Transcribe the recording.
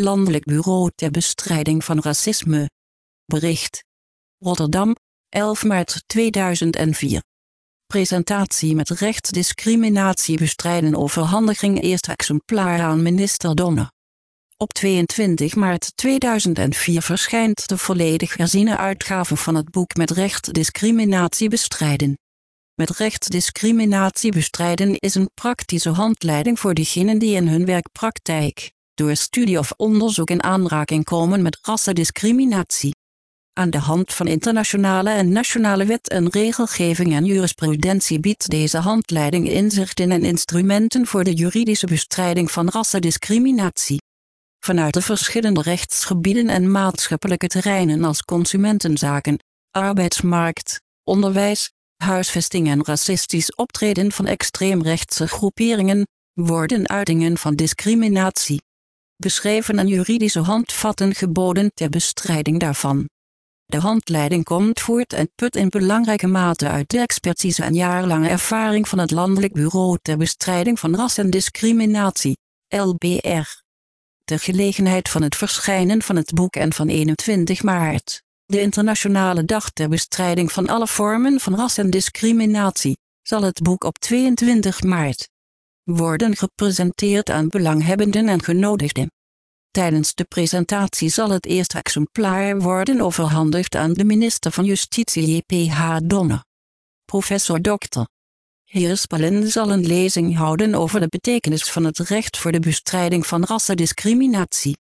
Landelijk Bureau ter Bestrijding van Racisme. Bericht. Rotterdam, 11 maart 2004. Presentatie met rechtsdiscriminatie bestrijden overhandiging eerste exemplaar aan minister Donner. Op 22 maart 2004 verschijnt de volledig herziene uitgave van het boek met rechtsdiscriminatie bestrijden. Met rechtsdiscriminatie bestrijden is een praktische handleiding voor diegenen die in hun werkpraktijk, door studie of onderzoek in aanraking komen met rassendiscriminatie. Aan de hand van internationale en nationale wet en regelgeving en jurisprudentie biedt deze handleiding inzichten en instrumenten voor de juridische bestrijding van rassendiscriminatie. Vanuit de verschillende rechtsgebieden en maatschappelijke terreinen als consumentenzaken, arbeidsmarkt, onderwijs, huisvesting en racistisch optreden van extreemrechtse groeperingen, worden uitingen van discriminatie. Beschreven en juridische handvatten geboden ter bestrijding daarvan. De handleiding komt voort en put in belangrijke mate uit de expertise en jarenlange ervaring van het Landelijk Bureau ter Bestrijding van Ras en Discriminatie, LBR. Ter gelegenheid van het verschijnen van het boek en van 21 maart, de Internationale Dag ter Bestrijding van alle vormen van ras en discriminatie, zal het boek op 22 maart worden gepresenteerd aan belanghebbenden en genodigden. Tijdens de presentatie zal het eerste exemplaar worden overhandigd aan de minister van Justitie J.P.H. Donner. Professor Dr. Heer Spalin zal een lezing houden over de betekenis van het recht voor de bestrijding van rassendiscriminatie.